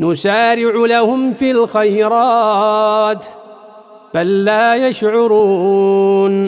نسارع لهم في الخيرات بل لا يشعرون.